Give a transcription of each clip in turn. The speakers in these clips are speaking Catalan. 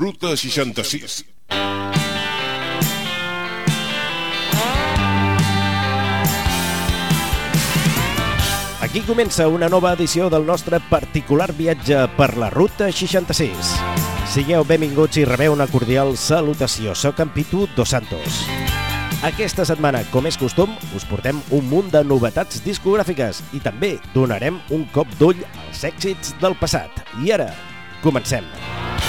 Ruta 66. Aquí comença una nova edició del nostre particular viatge per la Ruta 66. Sigueu benvinguts i rebeu una cordial salutació. Soc en Pitu Dos Santos. Aquesta setmana, com és costum, us portem un munt de novetats discogràfiques i també donarem un cop d'ull als èxits del passat. I ara, comencem. Ruta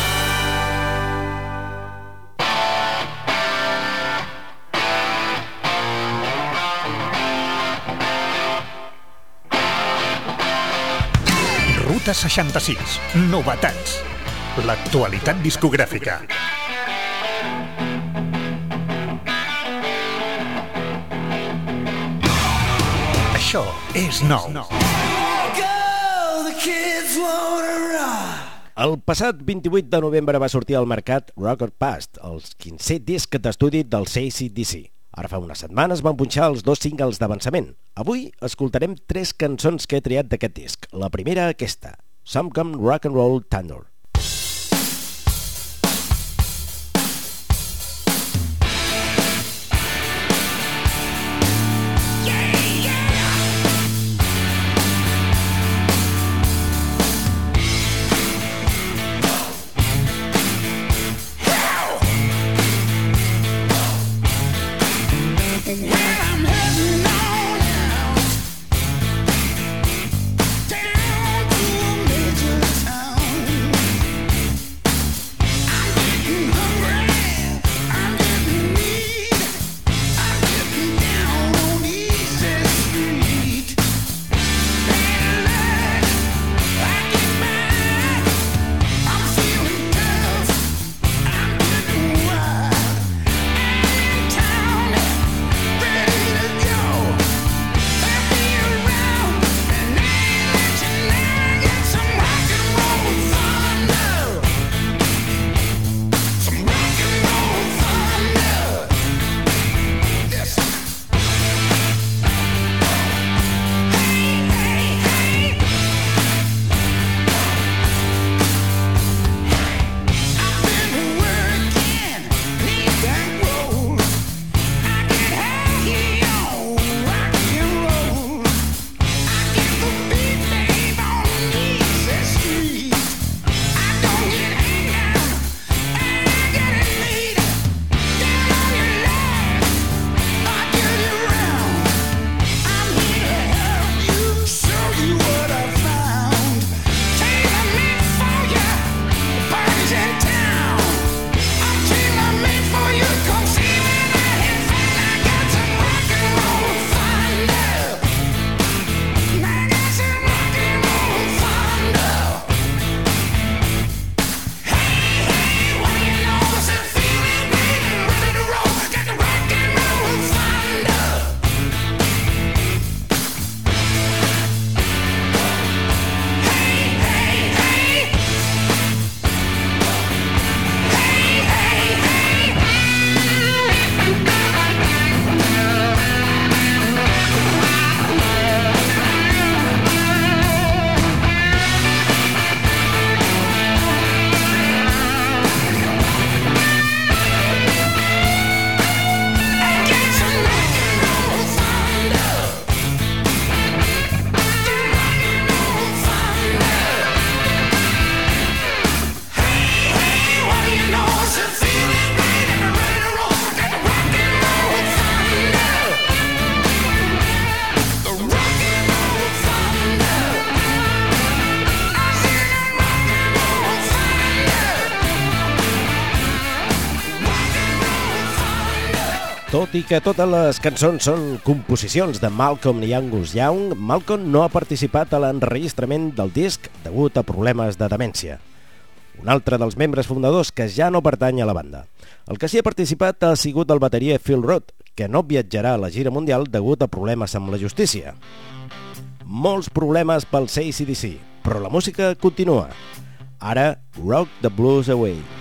66. Novetats. L'actualitat discogràfica. Això és nou. El passat 28 de novembre va sortir al mercat Rocket Past, el 15è disc d'estudi del CCDC. Ara fa unes setmanes van punxar els dos singles d'avançament. Avui escoltarem tres cançons que he triat d'aquest disc. La primera, aquesta, Some Come Rock and Roll Thunder. I que totes les cançons són composicions de Malcolm i Angus Young, Malcolm no ha participat a l'enregistrament del disc degut a problemes de demència. Un altre dels membres fundadors que ja no pertany a la banda. El que sí ha participat ha sigut el bateria Phil Roth, que no viatjarà a la gira mundial degut a problemes amb la justícia. Molts problemes pel CACDC, però la música continua. Ara, Rock the Blues Away.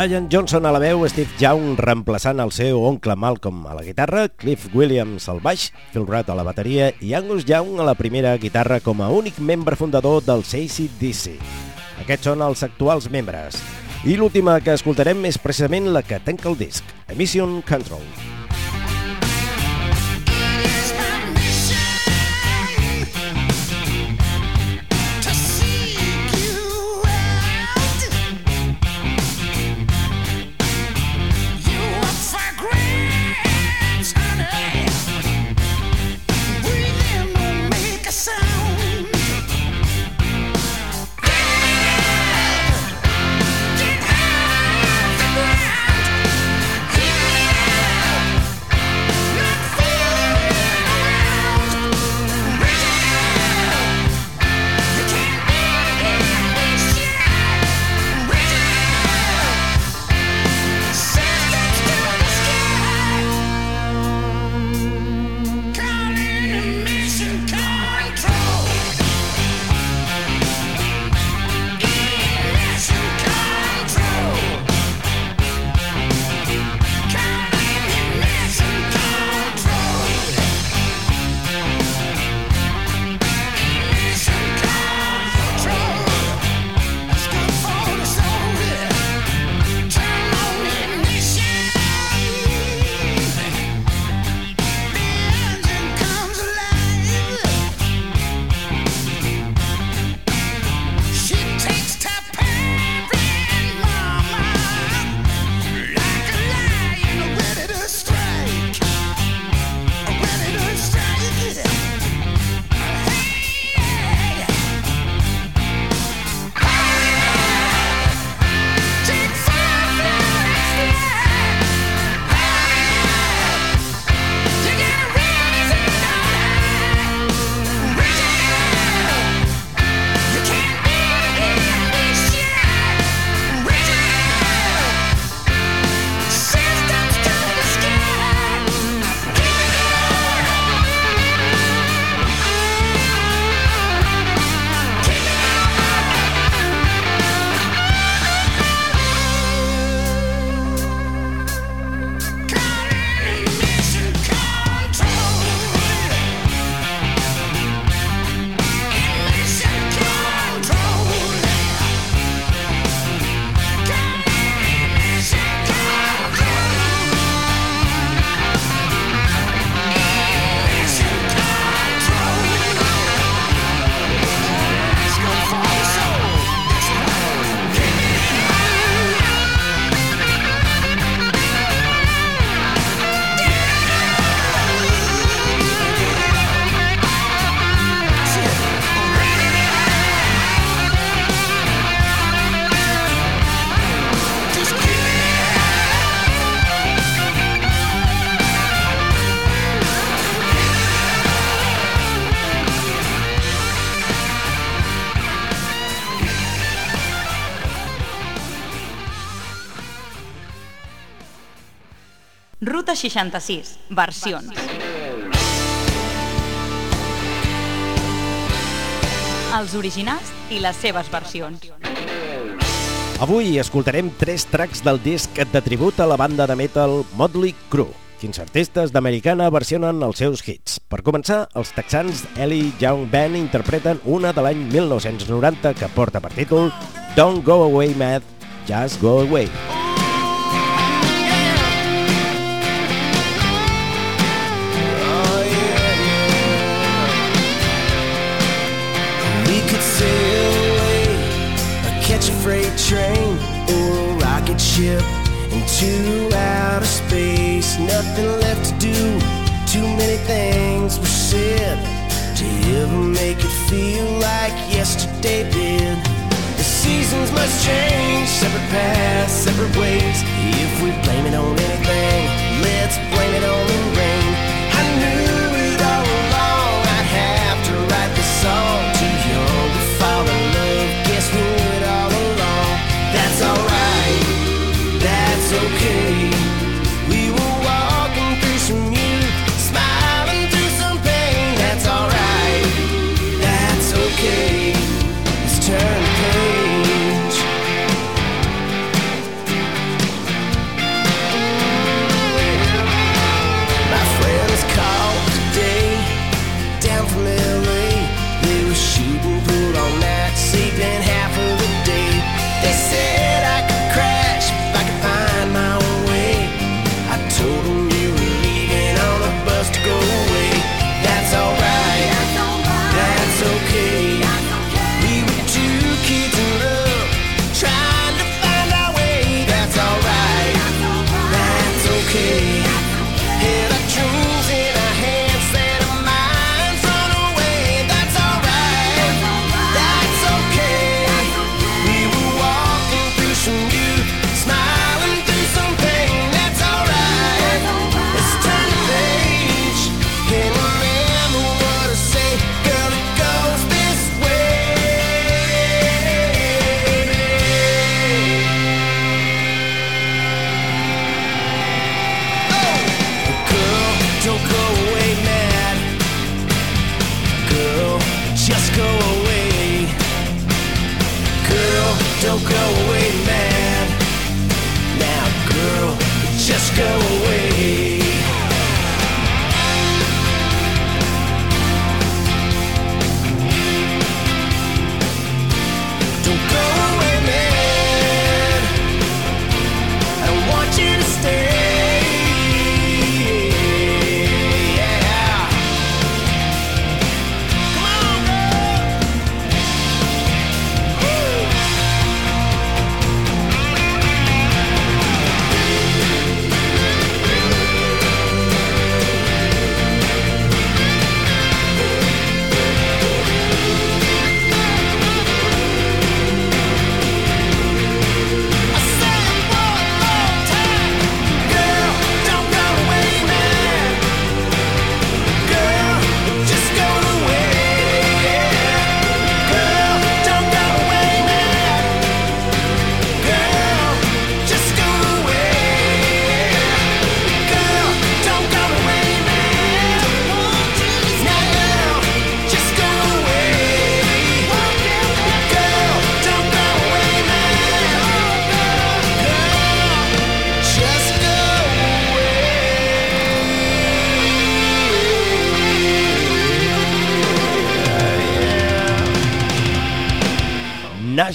Brian Johnson a la veu, Steve Young reemplaçant el seu oncle Malcolm a la guitarra, Cliff Williams al baix, Phil Rudd a la bateria i Angus Young a la primera guitarra com a únic membre fundador del ACDC. Aquests són els actuals membres. I l'última que escoltarem és precisament la que tanca el disc, Emission Control. Ruta 66, versions. Els originals i les seves versions. Avui escoltarem tres tracks del disc de tribut a la banda de metal Motley Crue. Quins artistes d'americana versionen els seus hits. Per començar, els texans Ellie Young Band interpreten una de l'any 1990 que porta per títol Don't Go Away Mad, Just Go Away. freight ship into outer space. Nothing left to do, too many things were said to ever make it feel like yesterday did. The seasons must change, separate paths, separate ways. If we blame it on anything, just go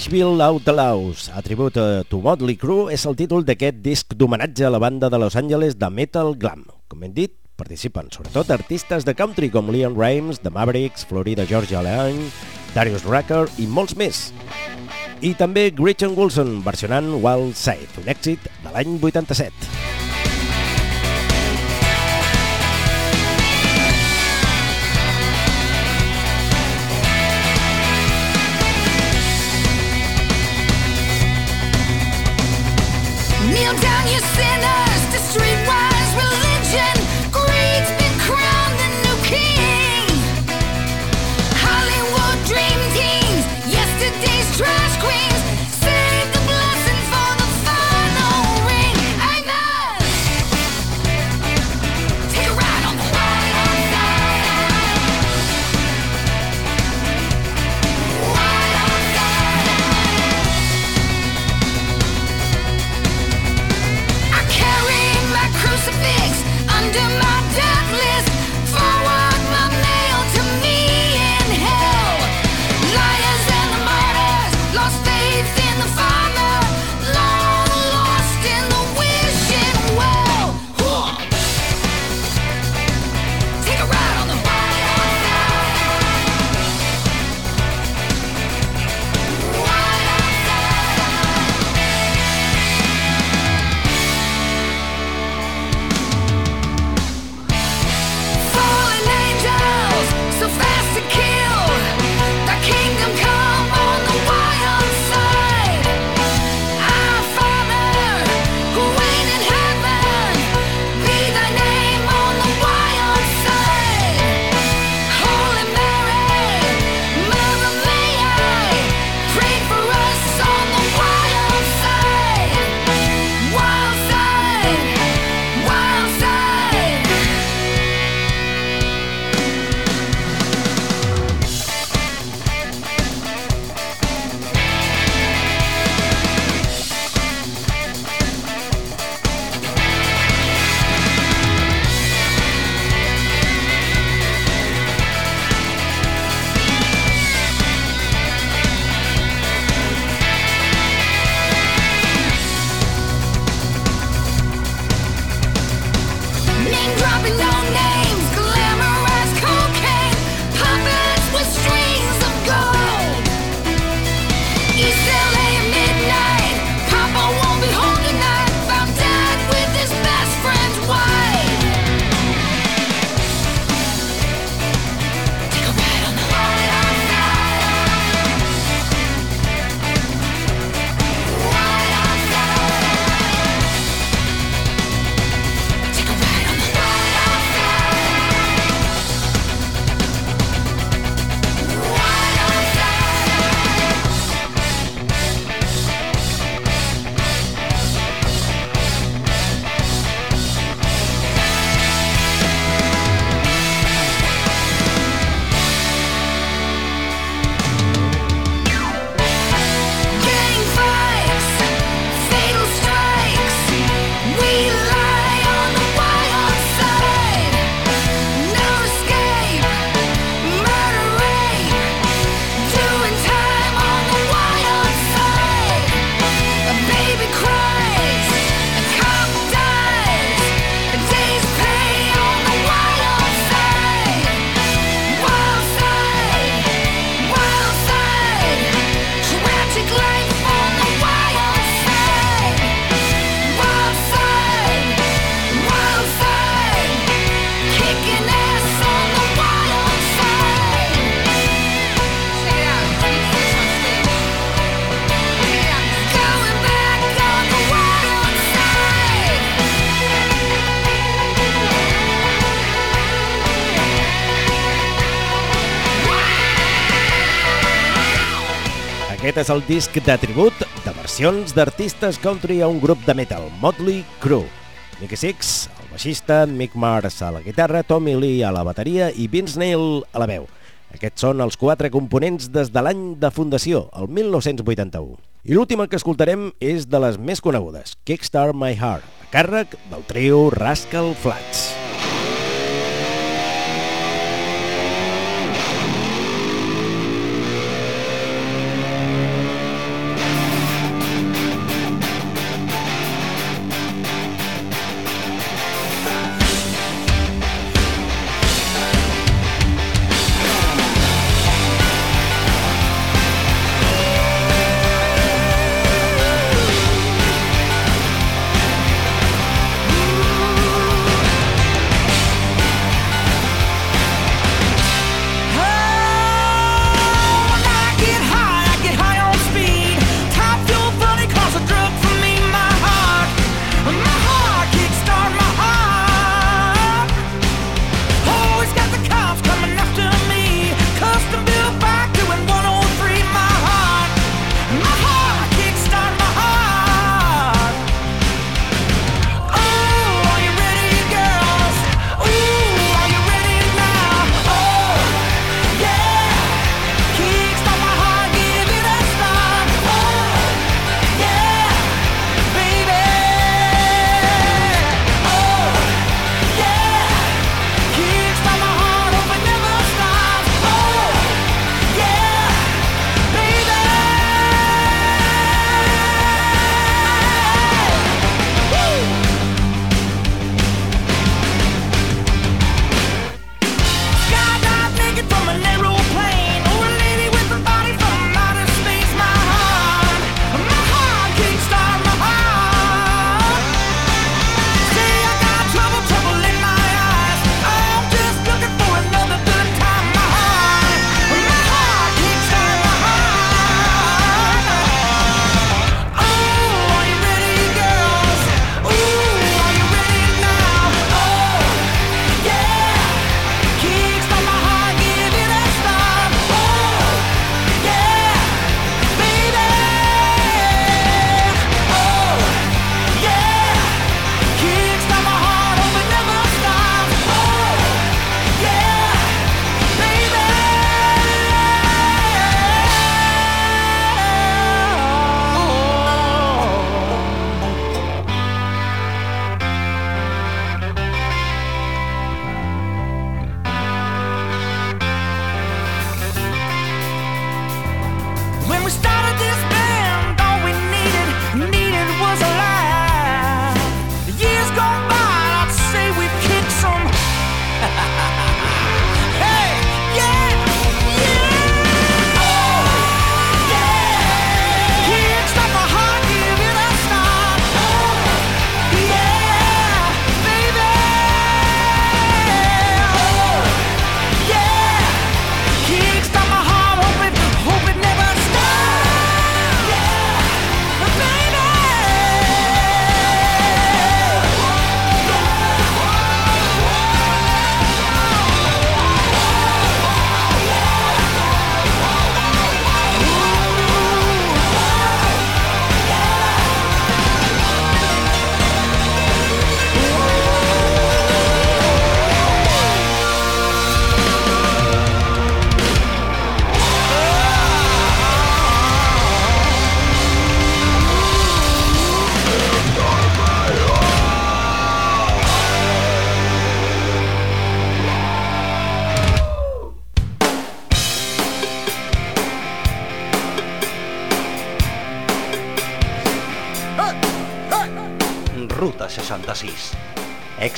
Nashville Outlaws, atribut a To Motley Crue, és el títol d'aquest disc d'homenatge a la banda de Los Angeles de Metal Glam. Com hem dit, participen sobretot artistes de country com Leon Rimes, The Mavericks, Florida Georgia Leone, Darius Rucker i molts més. I també Gretchen Wilson versionant Wild Side, un èxit de l'any 87. sinner. Aquest és el disc de tribut de versions d'artistes country a un grup de metal, Motley Crue. Nicky Six, el baixista, Mick Mars a la guitarra, Tommy Lee a la bateria i Vince Neil a la veu. Aquests són els quatre components des de l'any de fundació, el 1981. I l'última que escoltarem és de les més conegudes, Kickstart My Heart, a càrrec del trio Rascal Flats.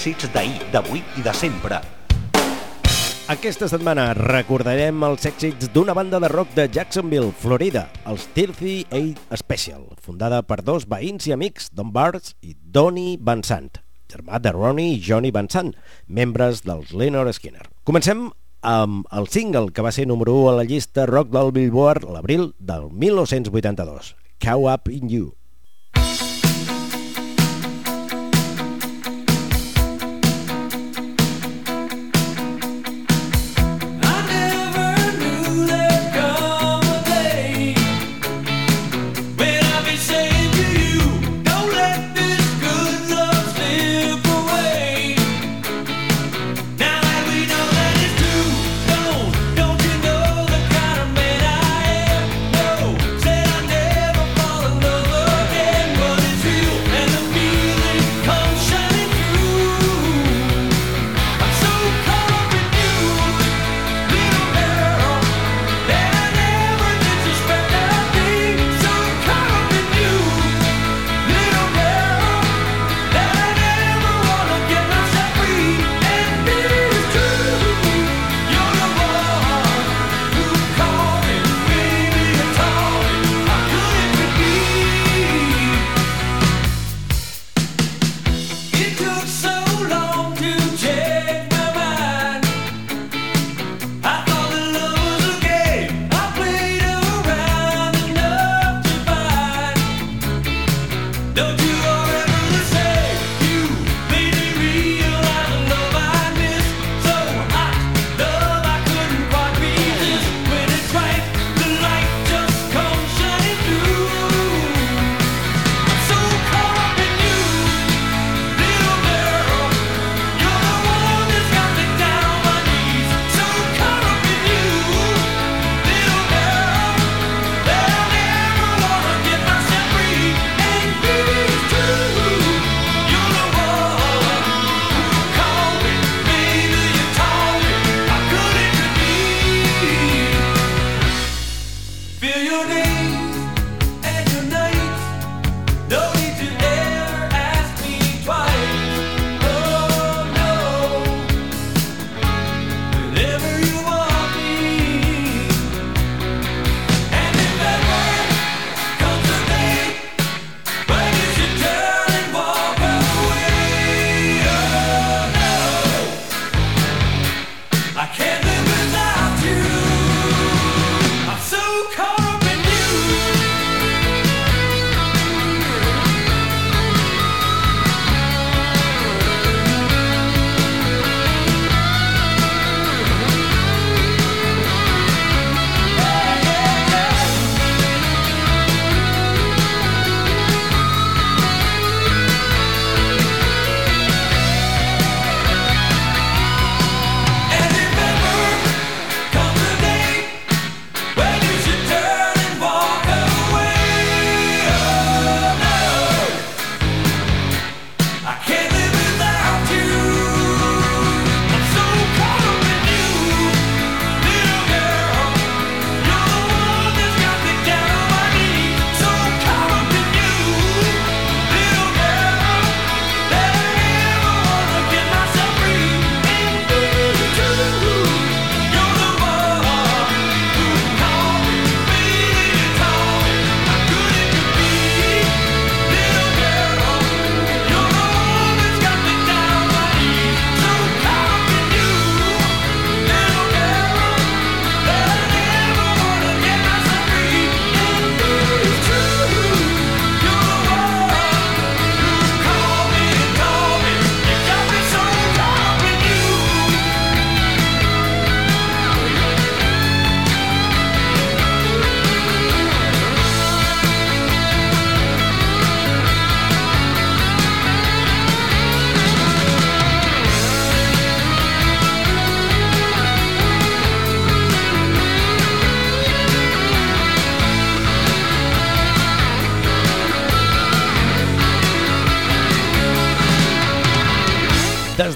Èxits d'ahir, d'avui i de sempre. Aquesta setmana recordarem els èxits d'una banda de rock de Jacksonville, Florida, els Tilthy Aid Special, fundada per dos veïns i amics, Don Barnes i Donnie Van Sant, germà de Ronnie i Johnny Van Sant, membres dels Leonard Skinner. Comencem amb el single que va ser número 1 a la llista rock del Billboard l'abril del 1982, Cow Up In You.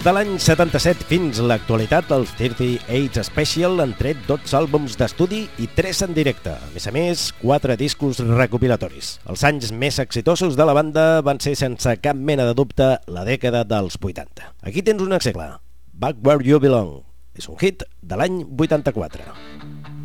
de l'any 77 fins a l'actualitat, els 38 Special han tret 12 àlbums d'estudi i 3 en directe. A més a més, 4 discos recopilatoris. Els anys més exitosos de la banda van ser sense cap mena de dubte la dècada dels 80. Aquí tens un exemple. Back Where You Belong. És un hit de l'any 84.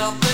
up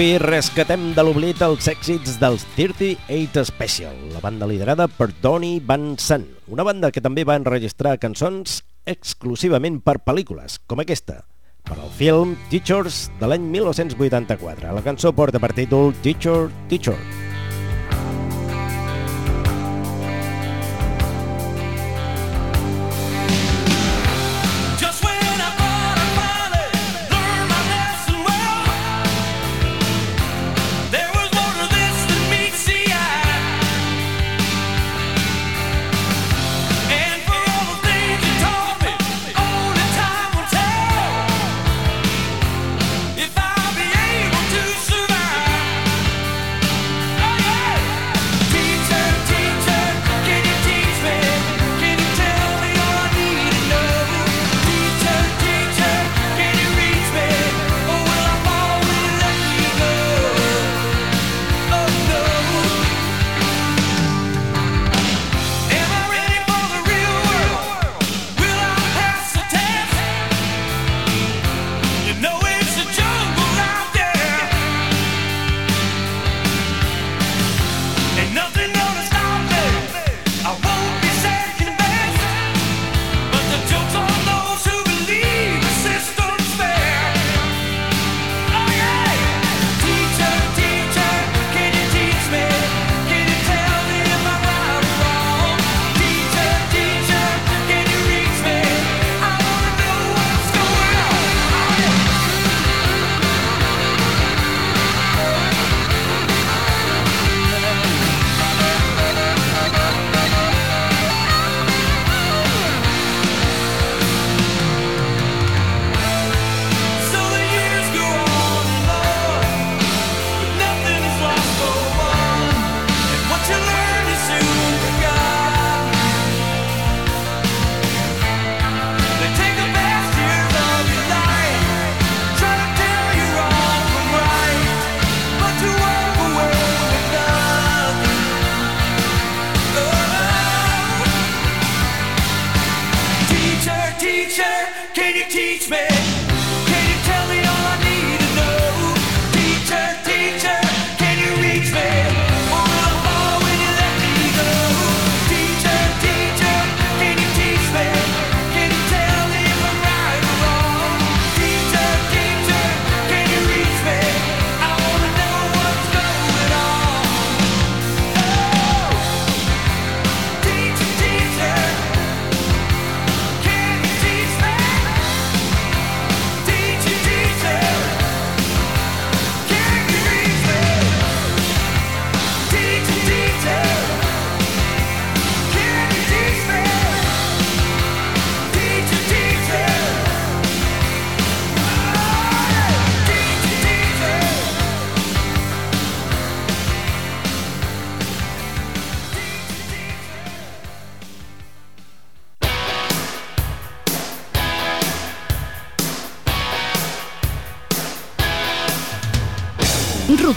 Avui rescatem de l'oblit els èxits dels 38 Special, la banda liderada per Tony Van Sant, una banda que també va enregistrar cançons exclusivament per pel·lícules, com aquesta, per al film Teachers de l'any 1984. La cançó porta per títol Teacher, Teacher.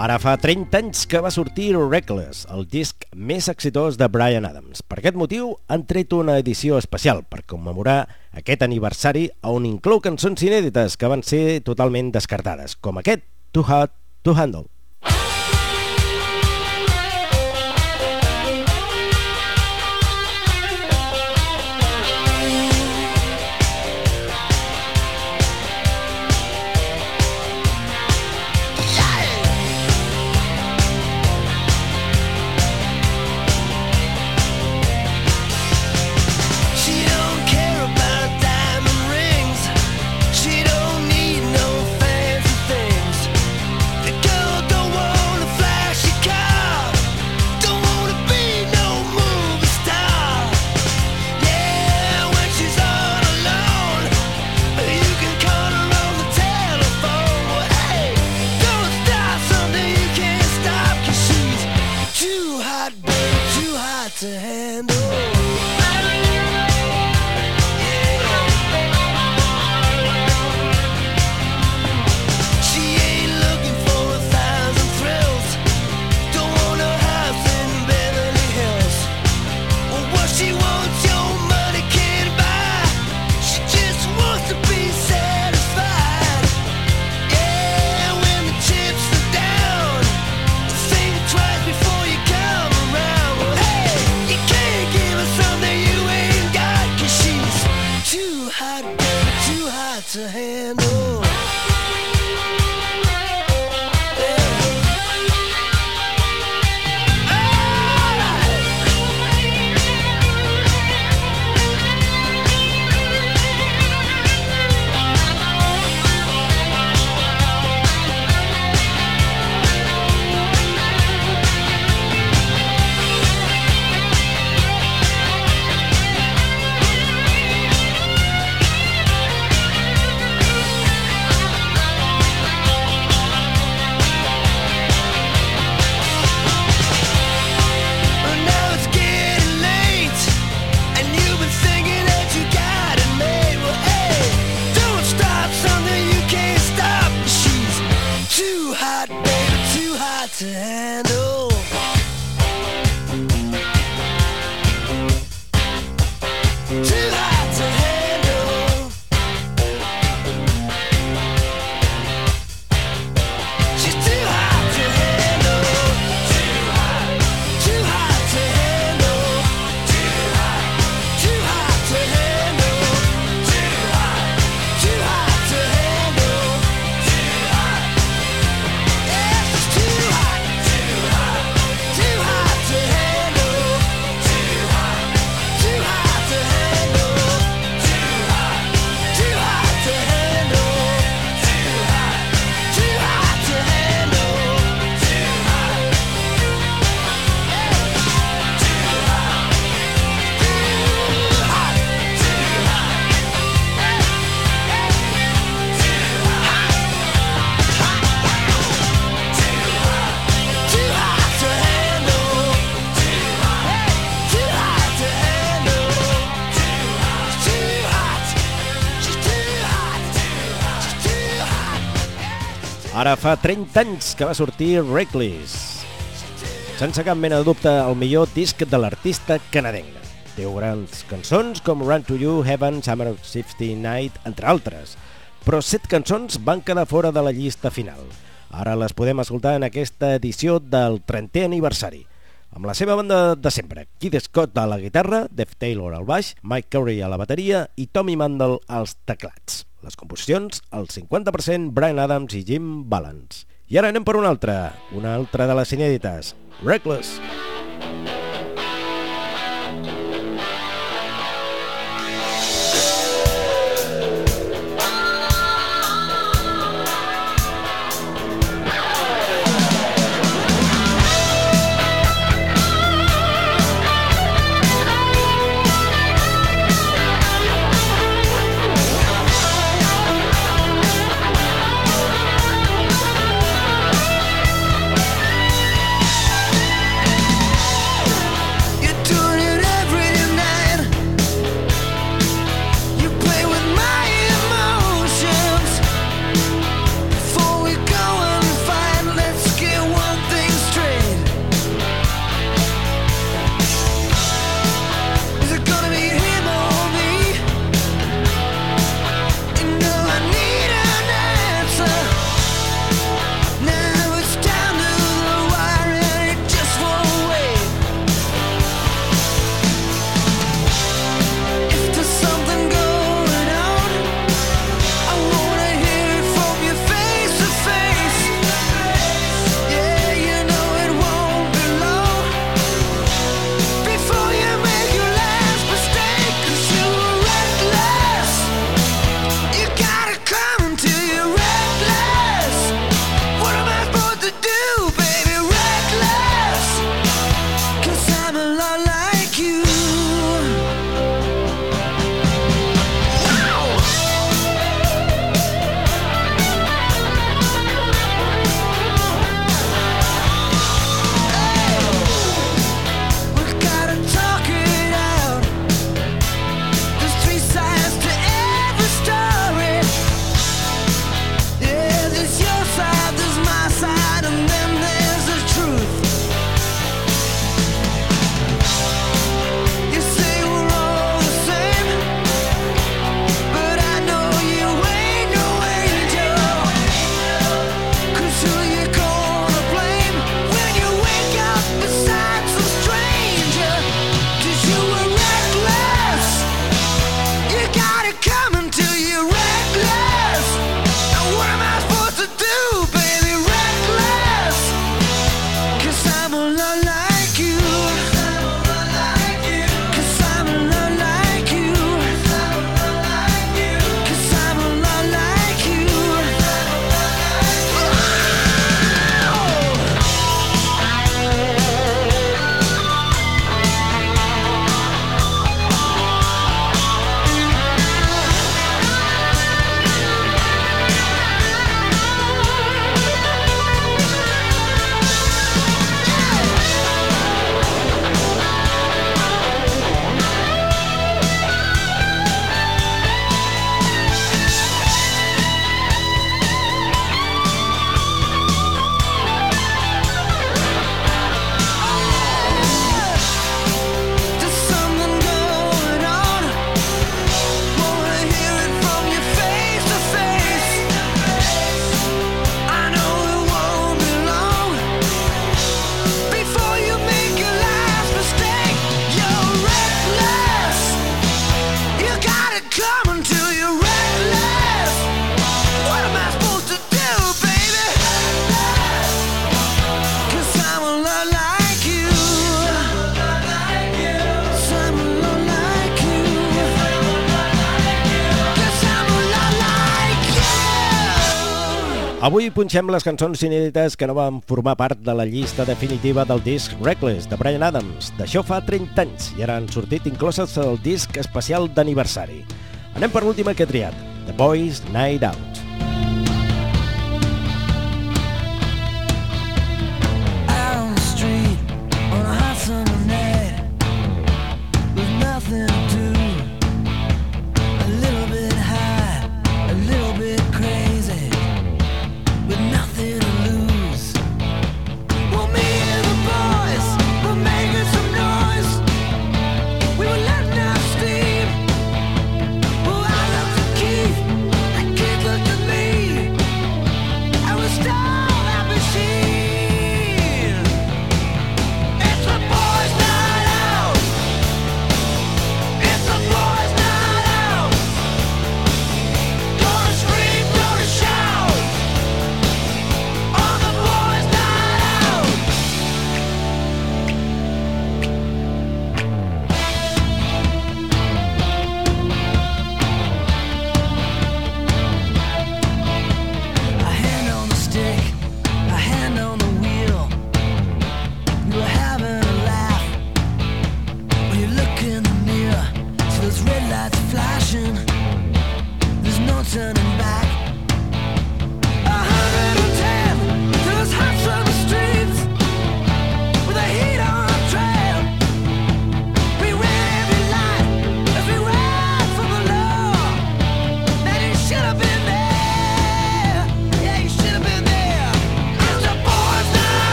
Ara fa 30 anys que va sortir Reckless, el disc més exitós de Brian Adams. Per aquest motiu han tret una edició especial per commemorar aquest aniversari on inclou cançons inèdites que van ser totalment descartades, com aquest Too Hot to Handle. Ara fa 30 anys que va sortir Reckless. Sense cap mena de dubte, el millor disc de l'artista canadenc. Té grans cançons com Run to You, Heaven, Summer of 60 Night, entre altres. Però set cançons van quedar fora de la llista final. Ara les podem escoltar en aquesta edició del 30è aniversari amb la seva banda de sempre, Kid Scott a la guitarra, Def Taylor al baix, Mike Curry a la bateria i Tommy Mandel als teclats. Les composicions, el 50% Brian Adams i Jim Balance. I ara anem per una altra, una altra de les inèdites, Reckless. Reckless. Avui punxem les cançons inèdites que no van formar part de la llista definitiva del disc Reckless de Brian Adams. D'això fa 30 anys i ara han sortit incloses el disc especial d'aniversari. Anem per l'última que he triat, The Boys Night Out.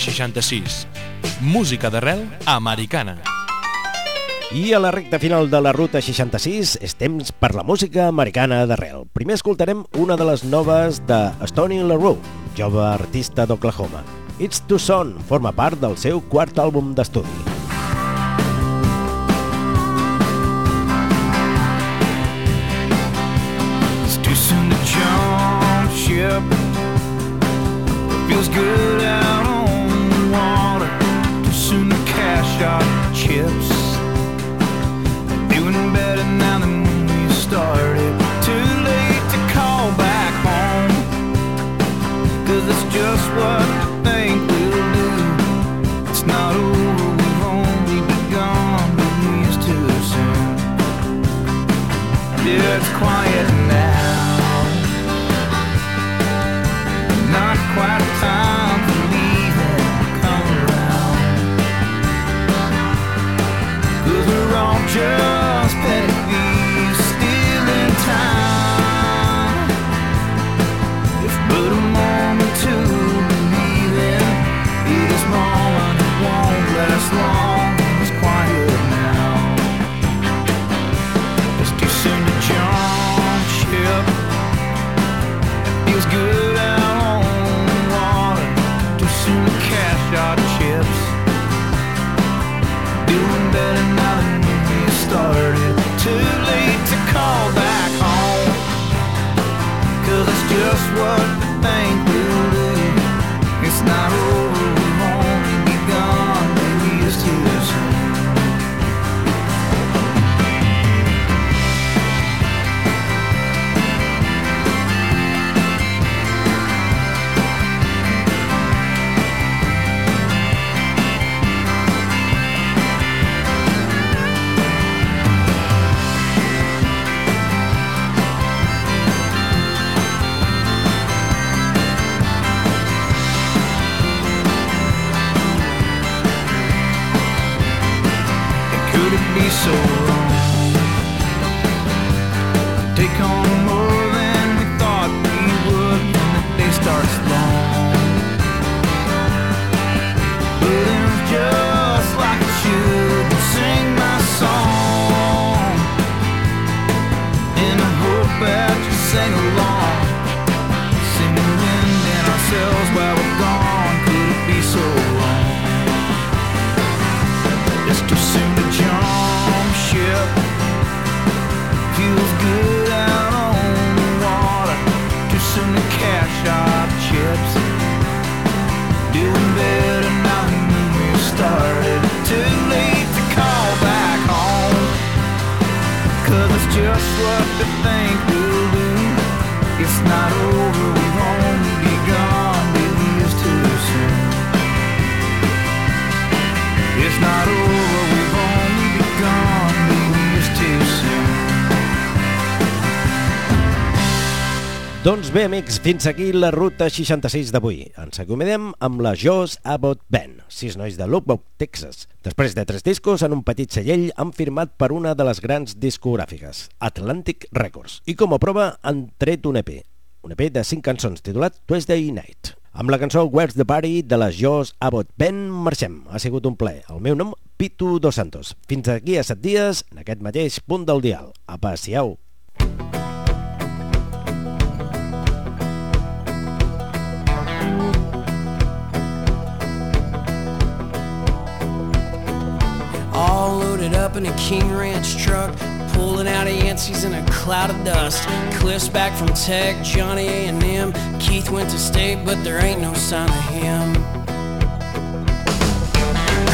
66. Música d'arrel americana. I a la recta final de la Ruta 66 és temps per la música americana d'arrel. Primer escoltarem una de les noves de Stoney LaRue, jove artista d'Oklahoma. It's Too Son forma part del seu quart àlbum d'estudi. It's too soon to jump ship. Feels good out Got chips. Doncs bé, amics, fins aquí la ruta 66 d'avui. Ens acomodem amb la Joss Abbott Band, sis nois de Lubbock, Texas. Després de tres discos en un petit cellell han firmat per una de les grans discogràfiques, Atlantic Records, i com a prova han tret un EP, un EP de cinc cançons titulat Tuesday Night. Amb la cançó Where's the Party de la Joss Abbott Band marxem. Ha sigut un ple. El meu nom, Pitu Dos Santos. Fins aquí a set dies, en aquest mateix punt del dial. Apa, up in a King Ranch truck, pulling out of Yancey's in a cloud of dust. Cliff's back from Tech, Johnny A&M. Keith went to state, but there ain't no sign of him.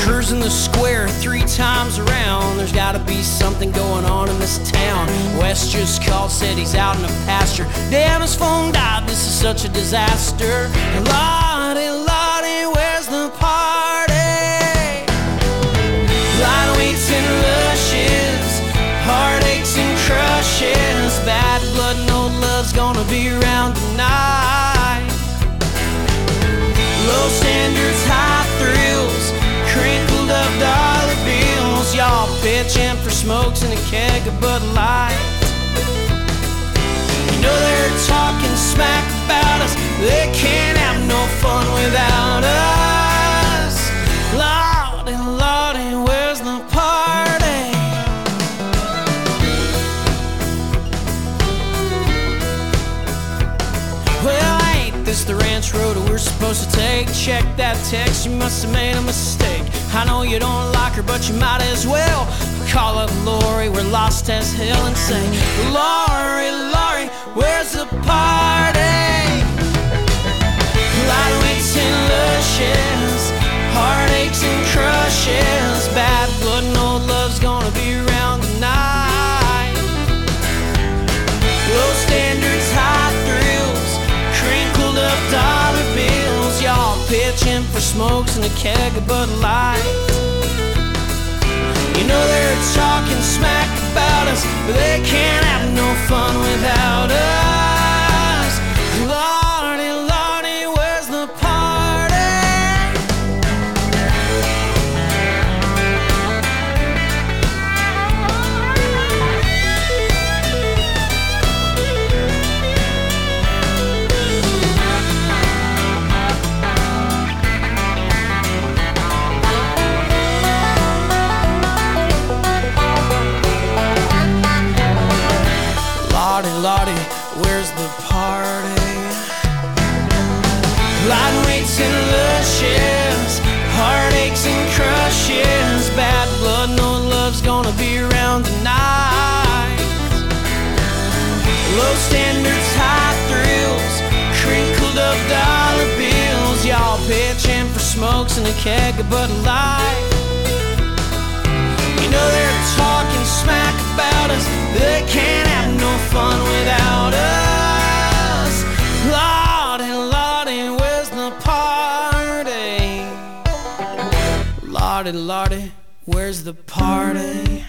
Cruising the square three times around. There's gotta be something going on in this town. West just called, said he's out in the pasture. Damn, his phone died. This is such a disaster. Lottie, heartaches and crushes. Bad blood and old love's gonna be around tonight. Low standards, high thrills, crinkled up dollar bills. Y'all pitching for smokes and a keg of Bud Light. You know they're talking smack about us. They can't have no fun without us. Break. Check that text, you must have made a mistake. I know you don't like her, but you might as well call up Lori. We're lost as hell and say, Lori, Lori, where's the party? Lightweights and luscious, heartaches and crushes. Bad blood and old love's gonna be around tonight. And a keg of Bud Light. You know they're talking smack about us, but they can't have no fun without us. A keg of Bud. You know they're talking smack about us. They can't have no fun without us. Lordy, Lordy, where's the party? Lordy, Lordy, where's the party?